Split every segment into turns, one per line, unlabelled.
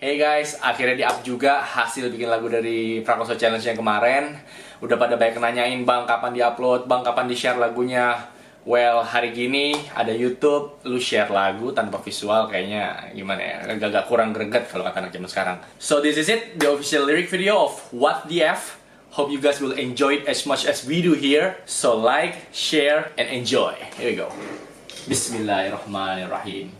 Hey guys, akhirnya di up juga hasil bikin lagu dari Prakoso Challenge yang kemarin. Udah pada banyak nanyain bang kapan di upload, bang kapan di share lagunya. Well, hari gini ada YouTube, lu share lagu tanpa visual kayaknya gimana ya, agak-agak kurang greget kalau kata anak zaman sekarang. So this is it, the official lyric video of What the F. Hope you guys will enjoy it as much as we do here. So like, share, and enjoy. Here we go. Bismillahirrahmanirrahim.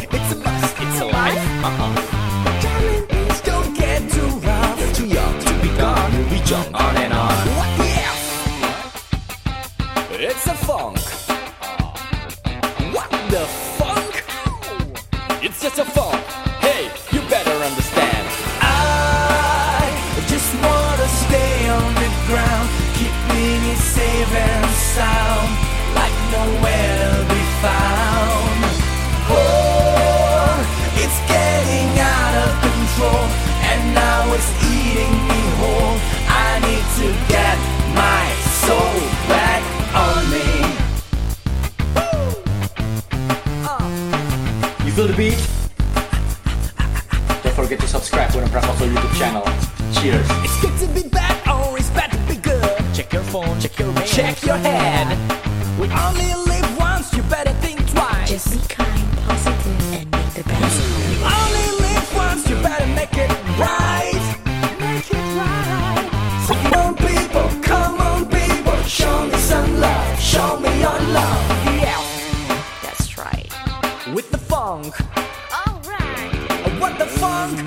It's a way, it's a it's life. Uh-huh. Please don't get too rough. You're too young to be gone. We jump on and on. What the F? It's a funk. What the funk? It's just a funk. Hey, you better understand. I just wanna stay on the ground, keeping it safe and sound, like nowhere
Feel the beat? Don't forget to subscribe to the Prakoso YouTube channel. Cheers.
It's good to be bad, or oh, it's bad to be good. Check your phone, check your mail, check your head. Funk?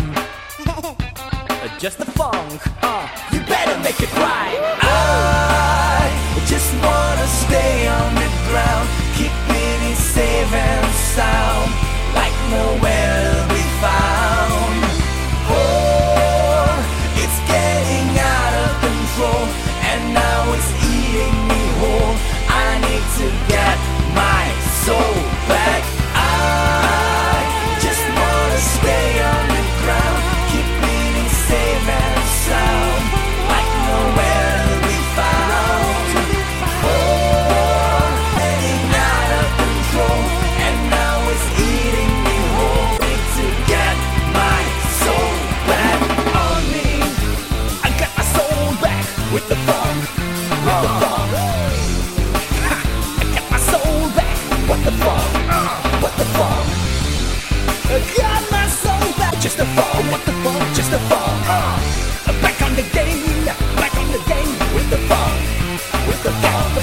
Just the
funk. Uh, you better make it right. with the funk, with the funk. ha! I got my soul back. What the funk? What the funk? I
got my
soul back. Just
the
funk. What the funk? Just the funk. Back on the game. Back on the game with the funk. With the funk. The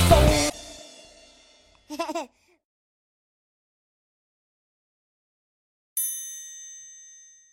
funk.